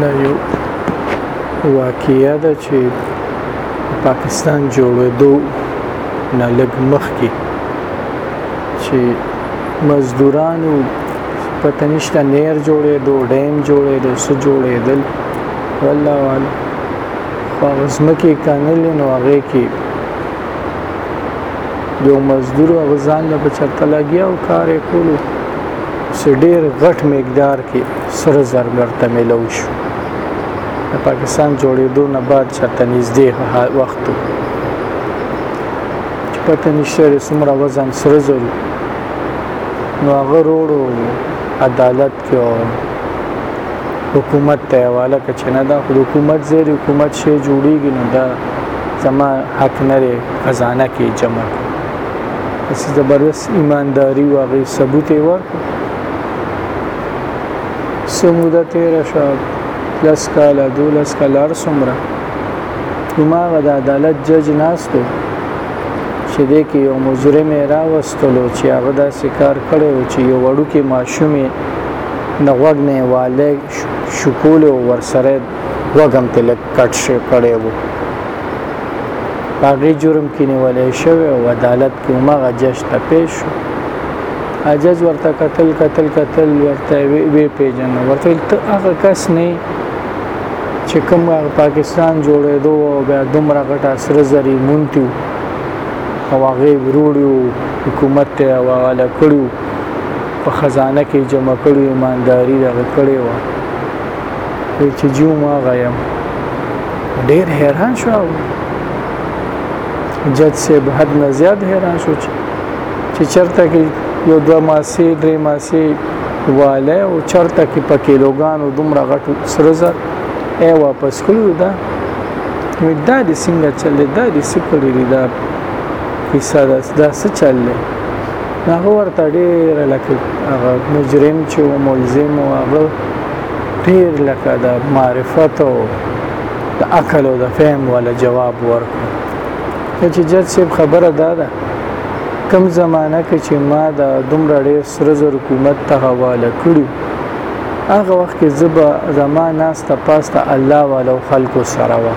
دا یو واقعیا ده چې پاکستان جوړېدو نه لږ مخکې چې مزدورانو پته نشته نیر جوړېدو ډیم جوړېدو څه جوړېدل والله والله په ځمکې کانل نو هغې کې یو مزدور هغه ځان له بچرته لګیا او کار یې کولو چې ډېر غټ مقدار کې سره زر ورته میلو شو د پاکستان جوړېدو نه بعد چرته نږدې وخت چې پته نشته څومره وزن سره زر نو هغه روړو عدالت جو حکومت ته حواله کچې نه دا خو حکومت زیر حکومت شي جوړیږي نو دا زما حق نه لري خزانه کې جمع اس زبردست ایمانداری او غي ثبوت یې ور سموده تیر شو لس کاله دولس کاله هر څومره هماغه د عدالت جج ناستو چې دی کې یو مجرم راوست ویستلو چې هغه داسې کار کړی و چې یو وړوکی ماشوم یې د غوږ نه والی شکولی او ورسره غوږ هم ترې لږ کټ شوی کړی و په هغې جرم کې نیولی شوی او عدالت کې هماغه جج ته پیش شو جج ورته قتل قتل قتل ورته وی پیژنه ورته ته هغه کس نه چې کوم پاکستان جوړېدو او بیا دومره غټه سره زری مونتیو او هغه یې وروړي او حکومت ته یې حواله کړي وو، په خزانه کې یې جمع کړي وو، ایمانداري دغه کړې وه. ویل چې جی هماغه یم. ډېر حیران شو او جج صاحب حد نه زیات حیران شو چې چې چرته کې یو دوه ماسې درې ماسې واله او چرته کې په کیلوګانو دومره غټ سره زر ای واپس کړو دا وې دا د څنګه چل دی دا د سپړې دی دا حصہ دا دا څه چل دی دا ورته ډېر لکه هغه مجرم چې و ملزم و هغه ډېر لکه د معرفت او د عقل او د فهم ولا جواب ورکړ چې جج صاحب خبره دا ده کم زمانہ کې چې ما د دومره ډېر سره زر حکومت ته حواله کړو هغه وخت کې زه به زما ناسته پاسته الله والو خلکو سره وه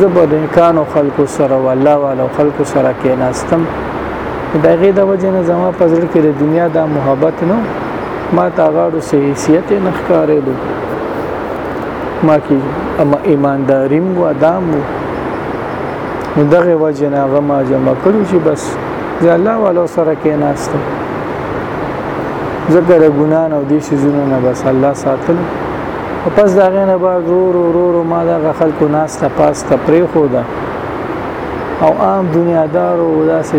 زه به د نیکانو خلکو سره و الله والو خلکو سره کې ناستم د هغې د وجې نه زما په زړه کې د دنیا دا محبت نو ما ته غاړو سه حیثیت نه ښکارېدو ما کې اما ایمانداریم و ادام و نو دغه وجه نه هغه ما جمع کړو چې بس د الله والو سره کې ناستم ځکه د ګنا نه او دې شیزونو نه بس الله ساتل او پس دا غې نه بعد رو رو رو رو ما دا خلکو ناس ته پاس ته پرې خو ده او عام دنیا دار او داسې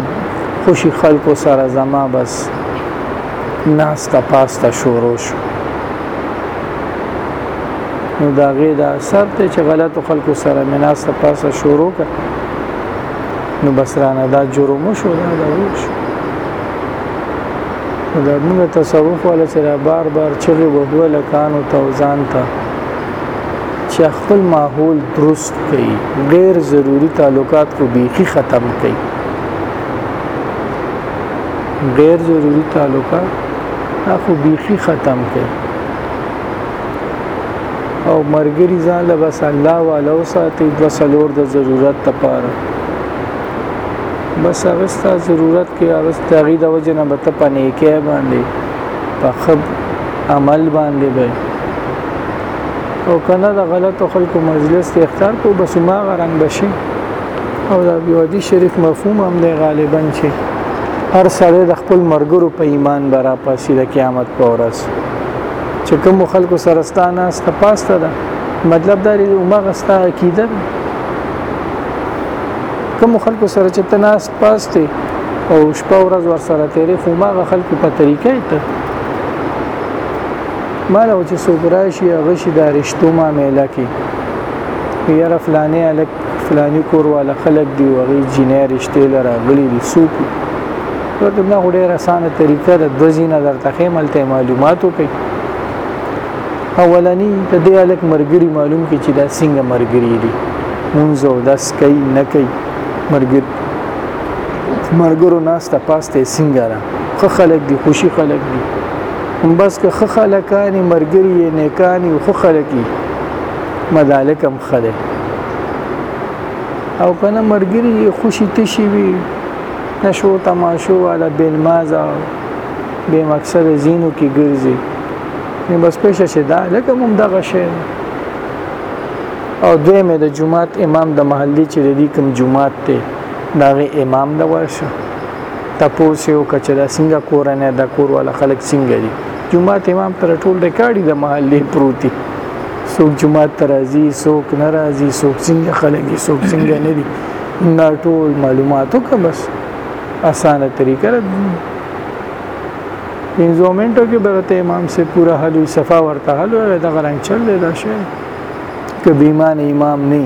خوشي خلکو سره زما بس ناس ته پاس ته شروع شو نو دا غې دا اثر ته چې غلطو خلکو سره مناس ته پاس ته شروع کړ نو بس رانه دا جرم شو دا وشو دا موږ تصوف ولا چې را بار بار چغې وهو لکانو توزان ته چې خپل ماحول درست کړي غیر ضروری تعلقات کو بیخي ختم کړي غیر ضروری تعلقات اخو بیخي ختم کړي او مرګري ځان له بس الله والو ساتي د سلور د ضرورت لپاره بس هغه ستا ضرورت کې هغه ستغي د وجه نه بت پنه کې باندې په خب عمل باندې به او کنه د غلط خلکو مجلس ته اختیار کو بس ما غرنګ بشي او د بیوادي شریف مفهوم هم دی غالبا چې هر سړی د خپل مرګرو په ایمان برا پاسي د قیامت په ورځ چې کوم خلکو سرستانه ستپاسته ده مطلب دا دی عمر غستا عقیده کوم خلکو سره چې تناس پاسته او شپه ورځ ور سره تیرې خو ماغه خلکو په طریقې ته مال او چې سوګراشي غشي د رښتو ما میلا کې یاره فلانه الک فلانی کور والا خلک دی وغي جنې رښتې لره غلي دي سوق ورته نه غوډه رسانه طریقه د دوزینه درته خېملته معلوماتو کې اولنی د دې الک مرګري معلوم کی چې دا څنګه مرګري دي مونږ او داس کوي نه کوي مرګر مرګرو ناس ته پاسته څنګه را خو خلک دي خوشي خلک دي هم بس که خو خلکانی مرګري نه کانی خو خلکي مدالکم خله او کنه مرګري خوشي تشي وي نشو تماشو والا بنمازه بے مقصد زینو کې ګرځي نو بس پېښه شي دا لکه مونږ دغه شی او دوی مې د جمعات امام د محلي چې د دې کوم جمعات ته داغه امام د ورشه تپوس یو کچ د څنګه کورنه د کور ولا خلک څنګه دي جمعات امام پر ټول ریکارډي د محلي پروتي څوک جمعات ترازی څوک ناراضي څوک څنګه خلک دي څوک څنګه نه دي نه ټول معلوماتو که بس اسانه طریقه پنځو منټو کې برته امام سے پورا حل صفا ورته حل دا غرنګ چل دی دا شی که بیمان امام نه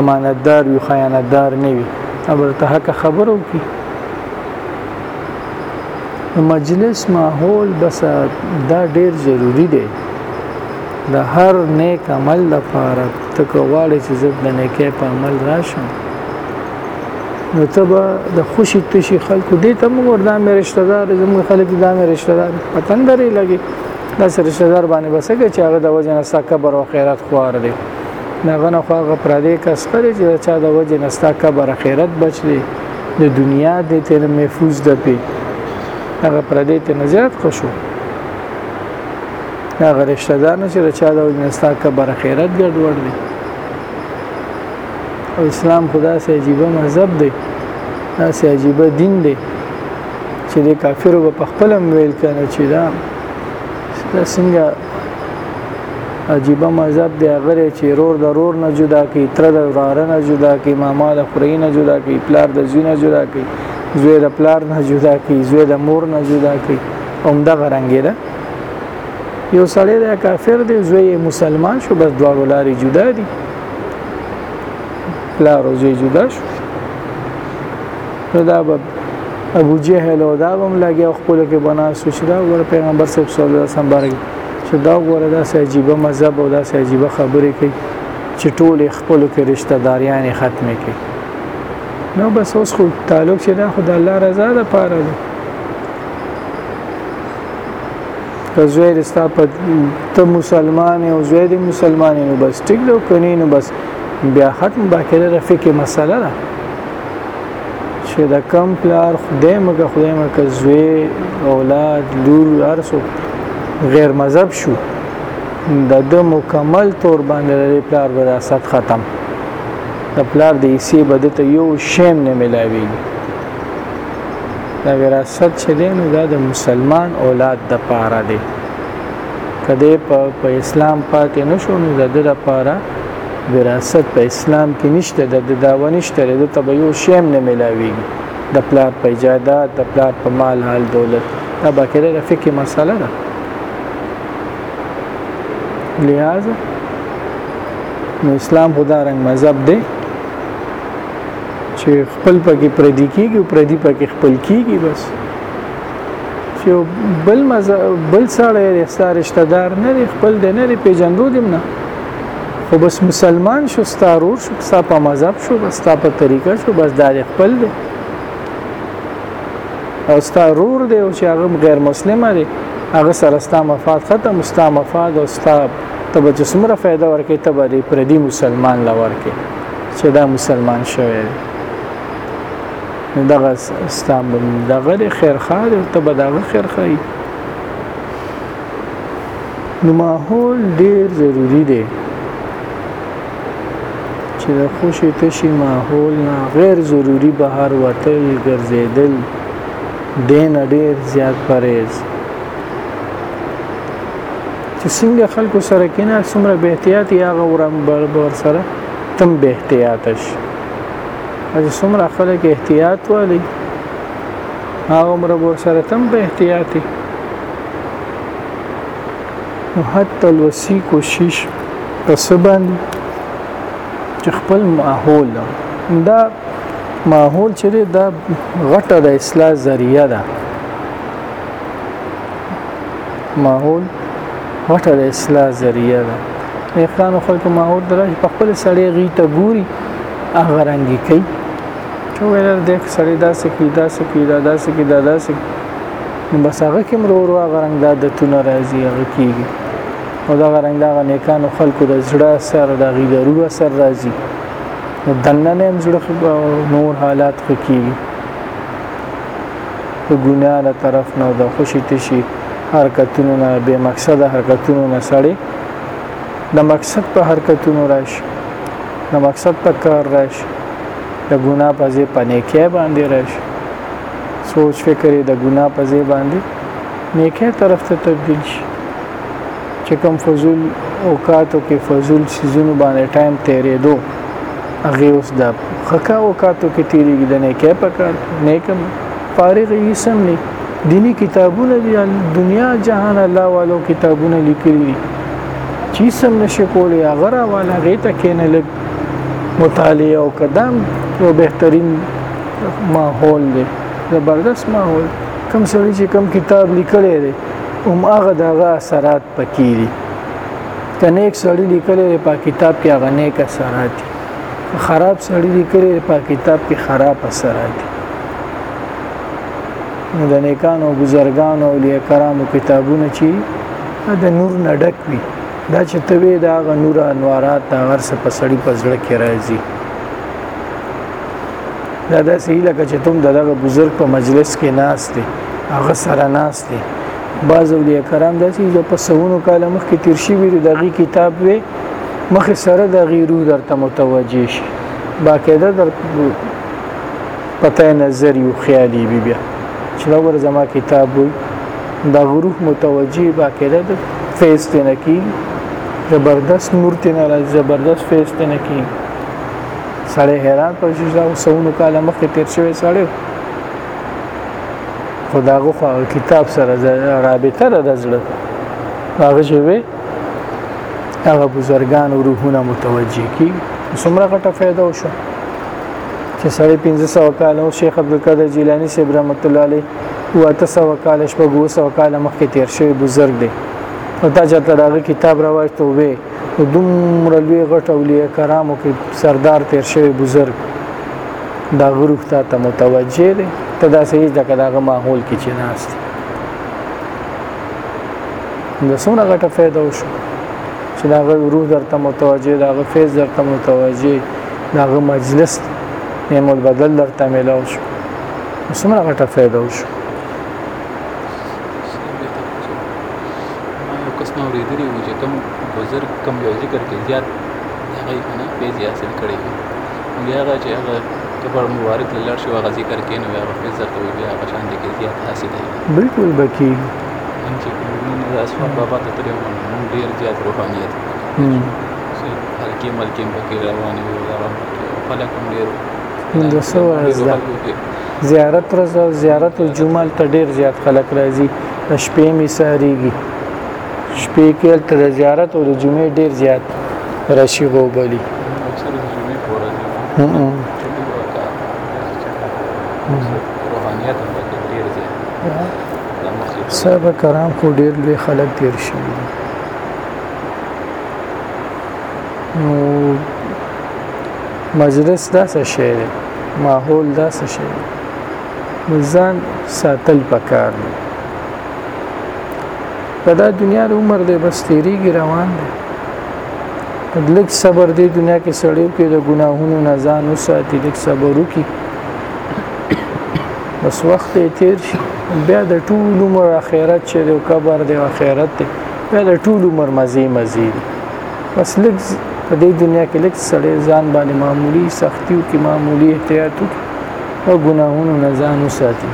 امانتدار یو خیانتدار نه وي ابرته حق خبرو کی مجلس ماحول بس دا ډیر ضروری دی د هر نیک عمل لپاره تکواړې چې زب د نیکه په عمل راشم نو ته به د خوشي تشي خلکو دې ته موږ دا مې رشتہ دار زموږ خلک دا مې رشتہ دار پتن درې لګي دا سره رشتہ دار باندې بسګه چې هغه د وجه نه ستا قبر او خیرات خوار دی نه غنه خو هغه پر دې کس خره چې چا د وجه نه ستا قبر خیرات بچ دی د دنیا دې ته محفوظ ده پی هغه پر دې ته نجات خوشو هغه رشتہ دار نه چې چا د وجه نه ستا قبر خیرات ګډوډ دی او اسلام خدا سي عجیبه مذهب دی دا سي عجیبه دین دی چې د کافرو په خپل ویل کنه چې دا څنګه عجیبه مذهب دی هغه چې رور د رور نه جدا کی تر د وراره نه جدا کی ماما د خوري نه جدا کی پلار د زوی نه جدا کی زوی د پلار نه جدا کی زوی د مور نه جدا کی هم د غرنګی ده یو سړی د کافر دی زوی مسلمان شو بس دوه لارې جدا دي لا روزي جدا شو نو دا به ابو جهل او دا هم لګي خپل کې بنا سوچدا ور پیغمبر صلی الله علیه وسلم بارک چې دا غوړه دا عجیب مذهب او دا عجیب خبرې کوي چې ټول خپل کې رشتہ داریان ختمې کوي نو بس اوس خو تعلق چې دا خدای الله رضا ده پاره ده که زوی دې ستا په ته مسلمان او زوی دې مسلمان نو بس ټیک دی کني نو بس بیا ختم باقاعده د فقې مسله ده چې د کم پلار خدای مګه خدای مګه زوی اولاد لور ارسو غیر مذهب شو د د مکمل تور باندې د پلار وراثت ختم د پلار د حصے بده ته یو شیم نه ملاوي دا وراثت چې دی نو دا د مسلمان اولاد د پاره دی کله په په اسلام پاتې نشو نو د دې لپاره وراثت په اسلام کې نشته د داوا نشته د تبعیو شیم نه ملاوي د پلار په جایداد د پلار په مال حال دولت دا باکره د فقې مسله ده لہذا نو اسلام خدا رنگ مذهب دی چې خپل پکې پردي کیږي او پردي پکې خپل کیږي بس چې بل مزه بل سړی رستا رشتہ دار نه دی خپل دی نه دی پیژندو دیم نه خو بس مسلمان شو ستارور شو ستا په مذهب شو بس ستا په طریقه شو بس دا خپل دی او ستارور دی او چې هغه غیر مسلمان دی هغه سره ستا مفاد ختم ستا مفاد او ستا ته به څومره فایده ورکې ته به پردي مسلمان لور کې چې دا مسلمان شوی دی نو دغه اسلام به دغه د خیر خوا دی ته به دغه خیر خواهی نو ماحول ډیر ضروری دی چې د خوشې تشي ماحول نه غیر ضروری بهر وتل ګرځېدل دین ډیر زیات پرېز چې څنګه خلکو سره کینه څومره به احتیاط یا غورم بر بر سره تم به احتیاط شي چې څومره خلک احتیاط والی هغه عمر به سره تم به احتیاطي نو حتی الوسی کوشش پس باندې چې خپل ماحول دا ماحول چې دا غټه د اصلاح ذریعہ ده ماحول غټه د اصلاح ذریعہ ده افغان خلکو ماحول درځي په خپل سړی غي ته ګوري هغه رنګي کوي چې ویل د سړی داسې کی داسې کی دا داسې کی دا داسې نو بس هغه کې مرو ورو هغه رنګ د عادتونه راځي هغه کیږي او دا رنګ دا نیکانو خلکو د زړه سر د غي د روح سر راځي نو دنه نه زړه نور حالات خو کیږي د ګناه له طرف نه د خوشي تشي حرکتونو نه بې مقصد حرکتونو نه سړی د مقصد په حرکتونو راشي د مقصد په کار راشي د ګناه په ځای په نیکه باندې راشي سوچ فکر د ګناه په ځای باندې نیکه طرف ته تبدیل شي چې کوم فضول اوقاتو کې فضول سيزونو باندې ټایم تیرېدو هغه اوس د خکا او کاتو کې تیریږي د نه کې په کار نه کوم فارغ یې سم نه دینی کتابونه دی دنیا جهان الله والو کتابونه لیکلي چې سم نشي کولی هغه را والا غي ته کې نه لګ مطالعه او قدم یو بهترین ماحول دی زبردست ماحول کم سړي چې کم کتاب لیکلی دی هم هغه دغه اثرات پکې دي که نیک سړی لیکلی دی په کتاب کې هغه نیک اثرات دي خراب سړی لیکلی دی په کتاب کې خراب اثرات دي نو د نیکانو او بزرګانو او لیا کرامو کتابونه چې د نور نه ډک وي دا چې توی دا غ نور انوارات دا غر څه په سړی په زړه کې راځي دا داسې لکه چې تم دغه بزرګ په مجلس کې ناس دي هغه سره ناس دی بعض اولیاء کرام داسې چې په سونو کال مخکې تیر شي وي دغه کتاب وي مخ سره د غیرو درته متوجه شي باقاعده در پته نظر یو خیالي بي بیا چې دا ور زما کتاب وي دا غروح متوجه باقاعده د فیس ته نه کی زبردست نور ته نه راځي زبردست فیس ته نه کی سړی حیران پر شي دا سونو کال مخکې تیر شوی سړی خو دا غو کتاب سره رابطه نه دزړه هغه چې وي هغه بزرګان او روحونه متوجي کی څومره غټه فایده وشو چې سړی 1500 کال او شیخ عبد القادر جیلانی صاحب رحمت الله علیه او 800 کال شپږو سو کال مخکې تیر شوی بزرګ دی او دا چې دا کتاب راوښته وې په دومره لوی غټ اولیاء کرامو کې سردار تیر شوی بزرګ دا غروح تا ته متوجه دی ته دا سهیز د کداغه ماحول کې چې ناست د سونه غټه فایده وشو چې دا غروح درته متوجه دا غ فیض درته متوجه دا غ مجلس نعم البدل درته ملاو شو سونه غټه فایده وشو ما یو کس نه اورېدلی وو چې کوم بزرګ کوم یو ذکر کې زیات هغه یې کنه فیض یې حاصل کړی وي نو بیا هغه چې هغه قبر مبارک له لړ شو هغه ذکر کې نو بیا هغه فیض درته وي بیا هغه شان دی کې زیات حاصل دی بالکل به کېږي نن چې کومونه د اسفاد بابا ته تللی وم نو ډېر زیات روحانیت حلقې ملکې هم پکې روانې وي خلک هم ډېر د څه وایي زیارت ورځ او زیارت الجمعه ته ډیر زیات خلک راځي شپې می سهریږي شپې کې تل د زیارت او د جمعې ډیر زیات راشي غوبلی اکثر د جمعې په ورځ روحانيت هم پکې ډیر زیات صاحب کرام خو ډیر لوی خلک تیر شي نو مجلس دا څه شی دی ماحول دا څه شی دی نو ځان ساتل پکار دی په دا دنیا د عمر دی بس تیریږي روان دی لږ صبر دی دنیا کې سړیو کې د ګناهونو نه ځان وساتي لږ صبر وکړي بس وخت یې تیر شي بیا د ټول عمر اخرت چې د قبر دی اخرت دی بیا د ټول عمر مزي مزي دی بس لږ په دې دنیا کې لږ سړی ځان باندې معمولی سختی او کې معمولی احتیاط او ګناهونو نه ځان وساتي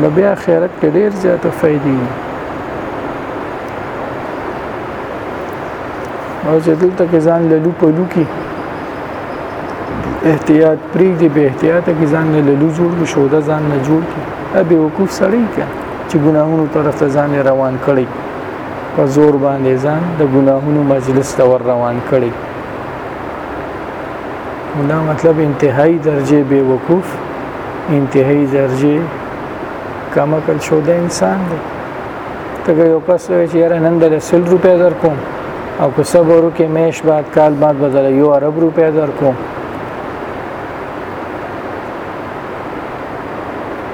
نو بیا خیرت کې ډیر زیاته فائدې دي او چې دلته کې ځان للو په لو کې احتیاط پریږدي به احتیاط کې ځان نه للو جوړ کې شوده ځان نه جوړ کې ابي وقوف سړی کې چې ګناهونو طرف ته ځان روان کړي په زور باندې ځان د ګناهونو مجلس ته ور روان کړي دا مطلب انتهایی درجه بے وقوف انتهایی درجه کم عقل شوده انسان دی ته یو کس وی چې یاره نن د 100 روپیا در کوم او که صبر وکې میش بعد کال بعد بدل یو عرب روپیا در کوم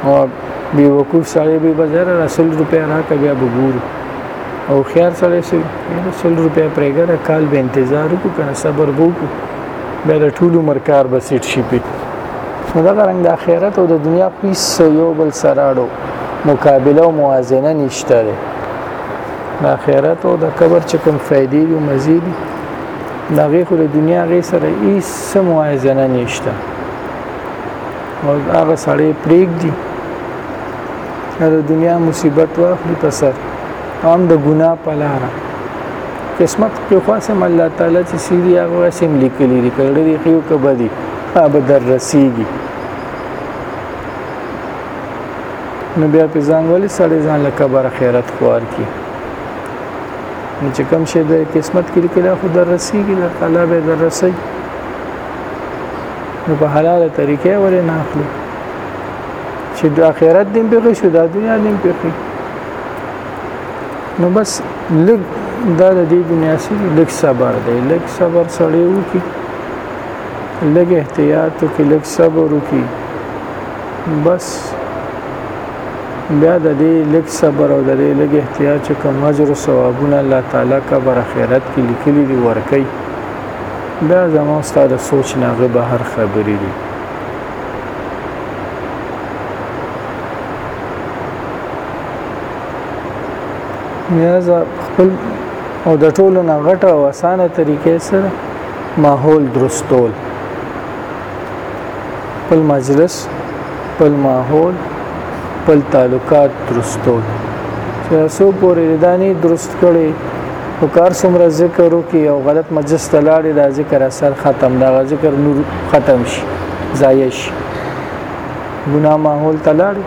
او بي وقوف سړی به بازار رسول روپیا راکه بیا وګورو او خيار سړی سي رسول روپیا پرېګره کال به انتظار وکړو کنه صبر وکړو بیا د ټول عمر کار به سیټ شي په نو دا رنګ د آخرت او د دنیا پیس یو بل سراړو مقابله او موازنه نشته ده د آخرت او د قبر چې کوم فائدې او مزید دا غي خو د دنیا غي سره هیڅ موازنه نشته او هغه سړی پریک دی دا د دنیا مصیبت واخلي په سر هم د ګناه په لار قسمت په خاصه الله تعالی چې سیری هغه سم لیکلی دی کړه دی خو کبه دی به در رسیږي نو بیا په ځان ولې سړی ځان له کبر خیرت خوار کی نو چې کوم شی د قسمت کې لیکل خو در رسیږي الله تعالی به در رسیږي نو په حلاله طریقې ولې نه اخلي چې د آخرت دین په شو د دنیا دین په نو بس لګ دا د دې دنیا سي لګ صبر دی لګ صبر سړی وو کی لګ احتیاط وو کی لګ صبر وو کی بس بیا د دې لګ صبر او د دې لګ احتیاط کوم اجر او ثوابونه الله تعالی کا بر اخرت کې لیکلي دي ورکي دا زما استاد سوچ نه غو بهر خبرې دي نیاز خپل او د ټولو نه غټه او اسانه طریقې سره ماحول درستول خپل مجلس خپل ماحول خپل تعلقات درستول چې اوسو پورې دانی درست کړي خو کار څومره ذکر وکي او غلط مجلس ته لاړې دا ذکر اثر ختم دا ذکر نور ختم شي ضایع شي ګناه ماحول ته لاړې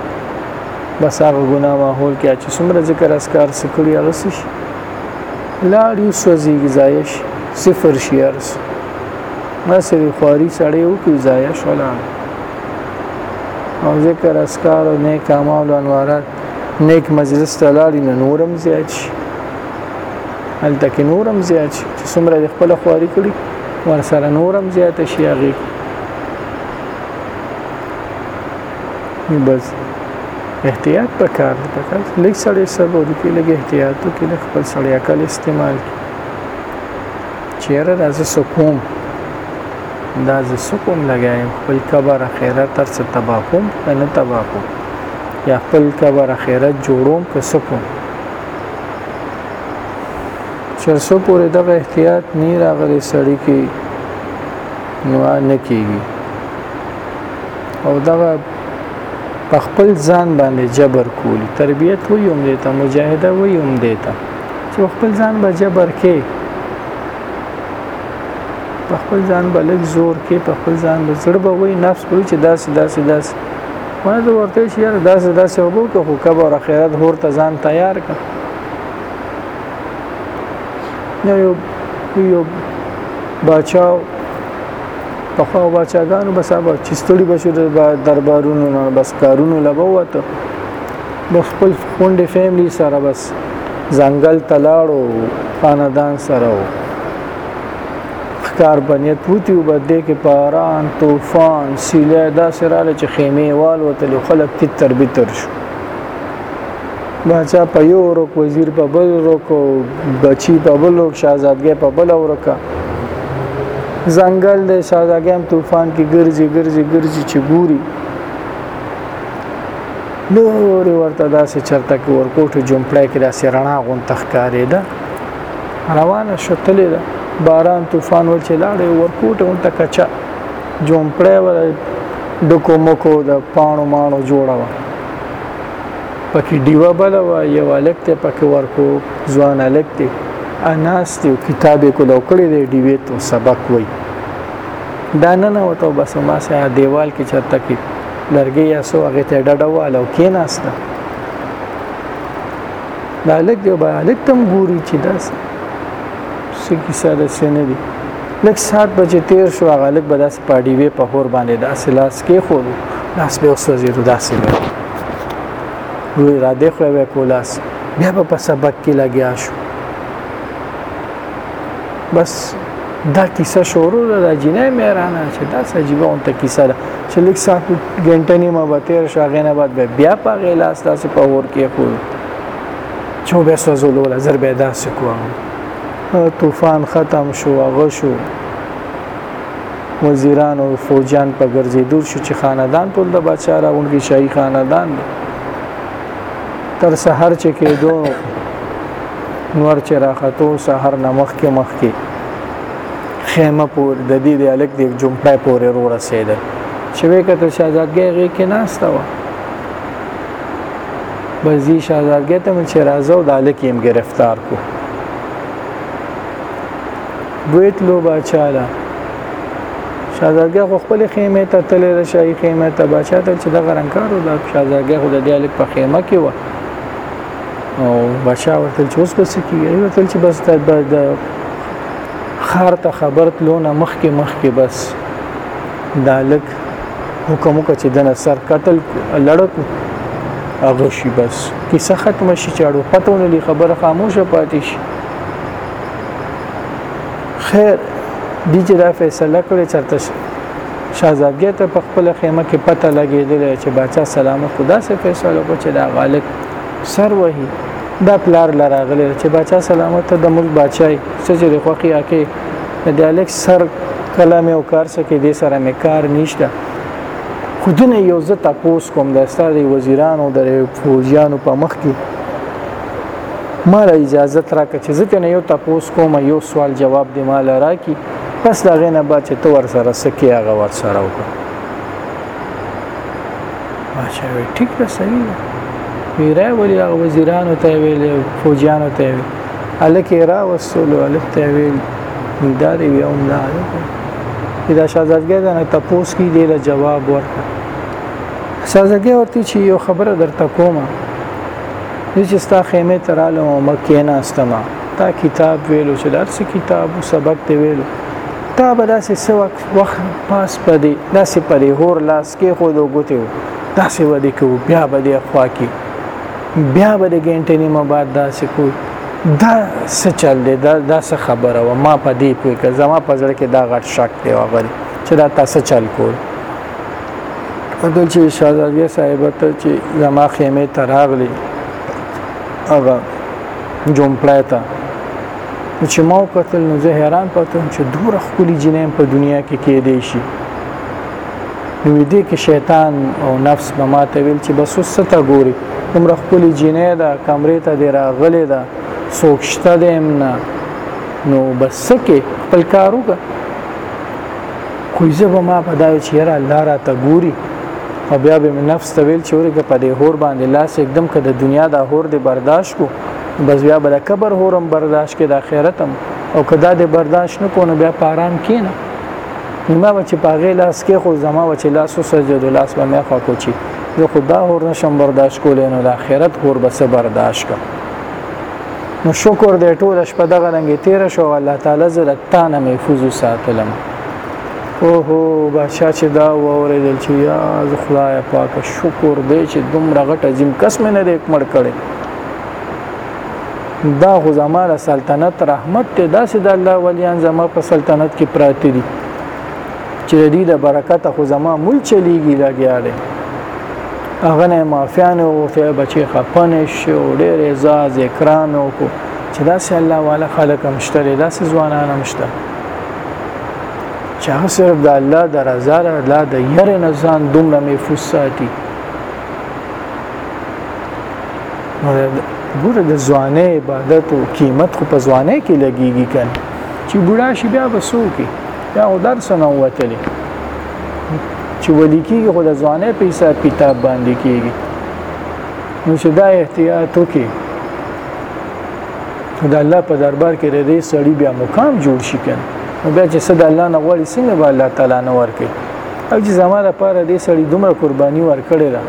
بس هغه ګناه ماحول کې چې څومره ذکر اسکار سکړي هغه شي لاړې سوځي ضایع شي صفر شي ارس ما سری خواري سړی او کې ضایع شولان او ذکر اسکار او نیک اعمال او انوارات نیک مجلس ته لاړی نه نورم زیات شي هلته کې نورم زیات شي چې څومره د خپل خواري کړي ور سره نورم زیات شي هغه بس احتیاط پکار دی پکار لیک سړی سبو دی کې لګي احتیاط وکړي د خپل سړی عقل استعمال چیرې راځي سکوم دا ز سکوم لګایم خپل کبر خیرت تر څه تباکم نه تباکم یا خپل قبر اخرت جوړوم که څه کوم چې څو پورې دغه احتیاط نه راغلی سړی کې نو نه کیږي او دغه په خپل ځان باندې جبر کولی تربیت وي هم دیتا مجاهده وي هم دیتا چې خپل ځان به جبر کې په خپل ځان به لږ زور کې په خپل ځان به زړه به وي نفس به چې داسې داسې داسې ما ته ورته چې یاره داسې داسې وګو که خو کبه او خیرت هور ته ځان تیار کړه یو یو بچاو په خو بچاګانو بس هغه چې ستړي بشو د دربارونو نه بس کارونو لبوته د خپل کونډې فیملی سره بس ځنګل تلاړو خاندان سره وو ښکار په نیت پوتی او بده کې باران طوفان سیله دا سراله چې خیمه وال وتل خلک تر بتر شو باچا په یو ورک وزیر په بل ورک بچی په بل ورک شاهزادګۍ په بل ورک ځنګل د شاهزادګۍ هم طوفان کې ګرځي ګرځي ګرځي چې ګوري نور ورته داسې چرته کې ورکوټو جمپړای کې داسې رڼا غون تخکارې ده روانه شتلې ده باران طوفان و چې لاړې ورکوټه هم ته کچا جومپړې و ډکو مکو د پانو مانو جوړه وه پکې دیوه بل و یو الک ته پکې ورکو ځوان الک ته اناس دی کتابې کو لو کړې دی دیوې ته سبق وای دا نه نه وته بس ما سه دیوال کې چرته کې لرګي یا سو هغه ته ډډه واله او کې ناسته دا لګ یو به لګ تم ګوري چې دا څه کیسه ده څه نه دي لږ سات بچې تیر شو هغه لږ به داسې پاډي وې په هور باندې داسې لاس کې خو لاس به وسوځېدو داسې به وی را دې خو به کولاس بیا به په سبق کې لګیا شو بس دا کیسه شروع ده د جنې مېرانه چې دا سجيبه اون ته کیسه ده چې لیک سات غنټه نیمه به تیر شو غنه بعد به بیا په غلاس تاسو په ور کې خو چې به سوزولو لزر به داسې کوم طوفان ختم شو هغه شو وزیران او فوجان په ګرځېدور شو چې خاندان ټول د بادشاہ راغونډي شاهي خاندان دی تر سحر چې کېدو نور چې راختو سحر نمخ کې مخ کې خیمه پور د دې د الک د جمپای پورې رو رسیدل چې وې کته شاهزادګۍ غي کې ناشته و بزی شاهزادګۍ ته من چې راځو د الک یې گرفتار کو بویت لوبه چاله شازادګه خو خپل خیمه ته تللی د شاهي خیمه ته بچا ته چې د غرنکارو د شازادګه خو د دیالک په خیمه کې و او بچا ورته چې اوس بس کیږي ورته چې بس د خار ته خبر تلونه مخ کې مخ کې بس دالک حکم وکړ چې دنه سر قتل لړک هغه شي بس کیسه ختم شي چاړو پتهونه لې خبره خاموشه پاتې شي خیر دی چې دا فیصله کړې چرته شاهزادګۍ ته په خپل خیمه کې پته لګېدلې چې باچا سلامت خدا سه فیصله کو چې دا غالب سر وهي دا پلار لراغلی چې باچا سلامت ته د ملک بادشاہي سجرې خوخي اکه د الیکس سر کلمه او کار سکه دې سره مې کار نشته خودنه یو زه تاسو کوم د استاد وزیرانو د فوجیانو په مخ کې مال اجازه راکړه چې زه ته یو تاسو کوم یو سوال جواب دی مال راکی پس دا غنه با چې تو ور سره سکی هغه ور سره وکړه ماشه وی ټیک ده صحیح ده ویرا ولی هغه وزیرانو ته ویل فوجیانو ته ویل الکه را وسول الک ته ویل دار وی او نه دا شاهزادګر نه تاسو کی دی له جواب ورکړه شاهزادګر ورته چې یو خبره درته کومه زه چې ستا خیمه ته رالم او مه کېناستم تا کتاب ویلو چې درس کتاب او سبق دی ویلو تا به داسې څه وخت پاس پدې داسې پرې هور لاس کې خو دو ګوتې داسې ودی کو بیا به دې خوا کې بیا به د ګنټې نیمه بعد داسې کو دا څه چل دی دا دا څه خبره و ما په دې پوي که زما په ځړ کې دا غټ شک دی وغل چې دا تاسو چل کول دل چې شاهزادګي صاحب ته چې زما خیمه تراغلی هغه جومپړای ته چې ما قتل نو زه حیران پاتم چې دور خپل جنین په دنیا کې کې دی شي نو دې کې شیطان او نفس به ما ته ویل چې بس وسته ګوري عمر خپل جنې دا کمرې ته دی راغلې دا سوکشته دې امنا نو بس کې خپل کارو کا خو زه به ما په دایو چې یاره الله را ته ګوري او بیا به مې نفس ته ویل چې ورګه په دې هور باندې لاس اکدم که د دنیا دا هور دې برداشت کو بس بیا به د کبر هورم برداشت کې د آخرت هم او که دا دې برداشت نه کو نو بیا په آرام کېنه ما به چې په هغې لاس کې خو زما به چې لاس وسجد لاس به مې خوا کوچي زه خو دا هور نشم برداشت کولی نو د آخرت هور به څه برداشت کړم نو شکر دې ټوله شپه دغه رنګې تېره شو الله تعالی زه له تا نه محفوظ وساتلم او هو بادشاہ چې دا ووریدل چې یا خدای پاک شکر دې چې دومره غټ عظیم کس مې نه دې کمړ کړي دا خو زماره سلطنت رحمت ته داسې د الله ولیان زما په سلطنت کې پراته دي چې د دې د برکت خو زما مول چلیږي لګیا دی هغه نه مافیان او ته بچي خپنه شو ډېر عزاز اکرام او کو چې داسې الله والا خلک هم شته داسې ځوانان هم شته چې هغه صرف د الله د رضا د الله د یره نه ځان دومره محفوظ ساتي نو ګوره د ځواني عبادت او قیمت خو په ځواني کې لګيږي کنه چې بوډا شي بیا بسو کې دا او درس نه وتلې چې ولي کېږي خو د ځواني په حساب کتاب باندې کېږي نو چې دا احتیاط وکړي د الله په دربار کې ردی سړی بیا مقام جوړ شي کنه نو بیا چې صد الله نه غواړي څنګه به الله تعالی نه ورکي او چې زما لپاره دې سړی دومره قرباني ورکړي ده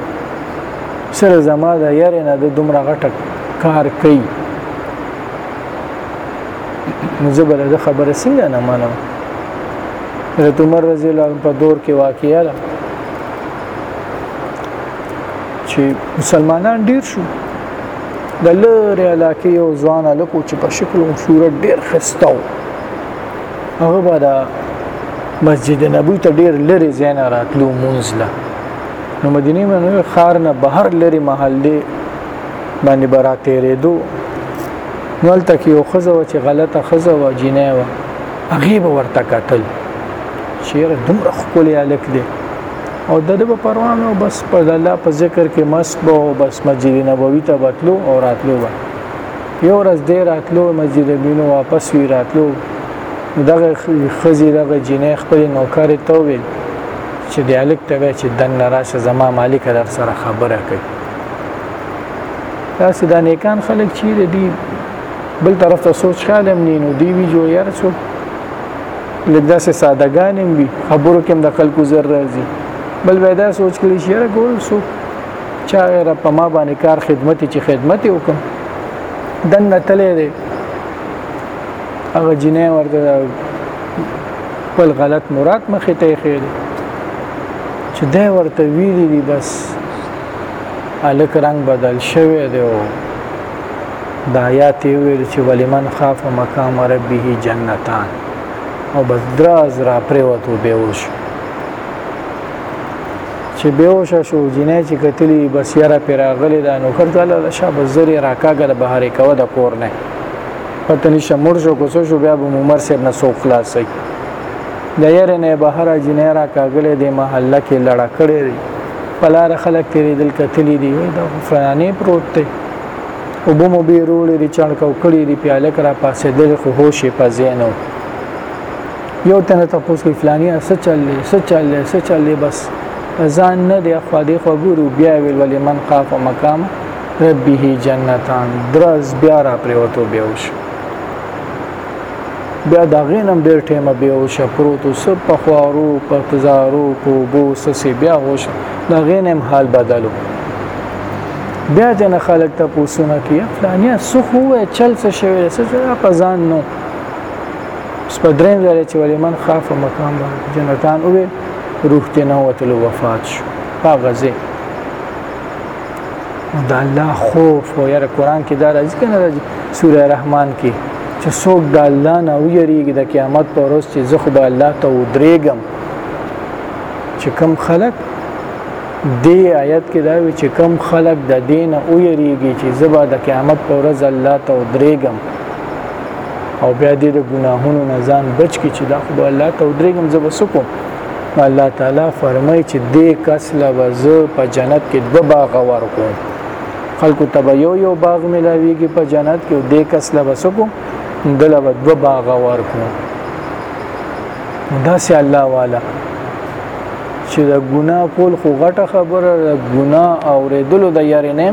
سره زما د یاره نه د دومره غټه کار کوي نو زه بل د خبره څنګه نه منم حضرت عمر رضی الله عنه په دور کې واقعیا ده چې مسلمانان ډیر شو د لری علاقې یو ځوان هلک چې په شکل او صورت ډیر خسته و هغه به د مسجد نبوي ته ډیر لرې ځای نه راتلو مونځ له نو مدینه منوره ښار نه بهر لرې محل دی باندې به راتېرېدو نو هلته کې یو ښځه وه چې غلطه ښځه وه جینۍ وه هغې به ورته کتل چېرې دومره ښکلی هلک دی او د دې په پروا مې بس په الله په ذکر کې مست به او بس مسجد نبوي ته بتلو او راتلو به یو ورځ دې راتلو مسجد نبوي نو واپس وی راتلو دغه خزي دغه جنې خپل نوکر ته ویل چې د الک ته چې دن راشه زما مالک در سره خبره کوي تاسو دا نیکان خلک چی دي بل طرف ته سوچ خالم نینو دی وی جو یار څوک لږ داسې سادهګان هم وي خبرو کې هم د خلکو زر راځي بل به دا سوچ کړي چې یاره ګول څوک چا غیر په ما باندې کار خدمت چې خدمت وکم دنه تلې دی هغه جنې ورته خپل غلط مراد مخې ته خیر چې دا ورته ویلي دي بس الک رنگ بدل شوی دی او د آیات ویل چې ولمن خاف مقام ربه جنتان او بس دراز را پریوتو بیوش چې بیوش شو جنې چې کتلی بس یاره پیراغلی دا نو کړه لاله شابه زری راکاګه د بهر کوه د کور نه پته نشه مړ شو کوڅو شو بیا به عمر صاحب نه سو خلاص شي د یاره نه بهر جنې را کاګلې د محله کې لړا کړې پلار خلک تیرې دل کتلی دی دا فلانه پروت دی اوبه مو به روړې دي چړک او کړي دي پیاله کرا پاسې دغه خو هوش په زینو یو تنه تاسو کې فلاني څه چلې څه چلې څه چلې بس ځان نه دی خو دې خو ګورو بیا ویل ولې من خاف مقام ربه جنتان درز بیا را پریوتو بیا وشو بیا دا غینم ډیر ټیمه بیا او شپروتو سب په خوارو په تزارو په بو سسې بیا هوش دا غینم حال بدلو بیا جن خلک ته پوسونه کیه فلانیا سخ هو چل څه شوی څه په ځان نو سپدرین زره چې ولې من خاف مقام جنتان او روح ته نه وتلو وفات شو هغه ځای د الله خوف او یاره قران کې دا راځي کنه راځي سوره رحمان کې چې څوک د الله نه ویریږي د قیامت پر ورځ چې زه خو به الله ته ودرېږم چې کم خلک دې آیت کې دا وی چې کم خلک د دین او یریږي چې زه به د قیامت پر ورځ الله ته ودرېږم او بیا دې د ګناهونو نه ځان بچ کی چې دا خو به الله ته ودرېږم زه به سکو الله تعالی فرمای چې دې کس له وزو په جنت کې دو باغ ورکو خلکو ته به یو یو باغ ملاویږي په جنت کې دې کس له وسکو دله به دو باغ ورکو دا سي الله والا چې د ګنا کول خو غټه خبره د ګنا اوریدلو د یاري نه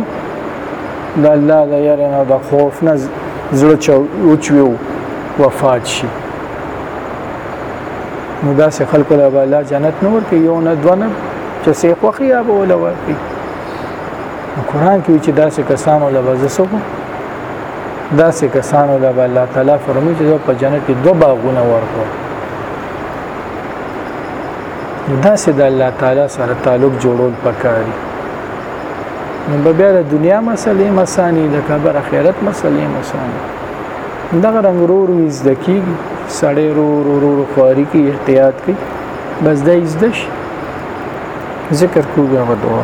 د الله د یاري نه د خوف نه زړه چوچوي وفات شي نو دا سه خلکو له الله جنت نور کې یو نه دونه چې سه خوخي یا به ولا ورکی قرآن کې چې دا سه کسانو له وځسو دا سه کسانو له الله تعالی فرمایي چې په جنت کې دوه باغونه ورکو دا سه د الله تعالی سره تعلق جوړول پکاري نو بیا د دنیا مسلې مسانی د کبر اخرت مسلې مسانی دغه رنګ ورو ورو زده کیږي سړی ورو ورو ورو خواري کوي احتیاط کوي بس دا زده شي ذکر کوو بیا به دعا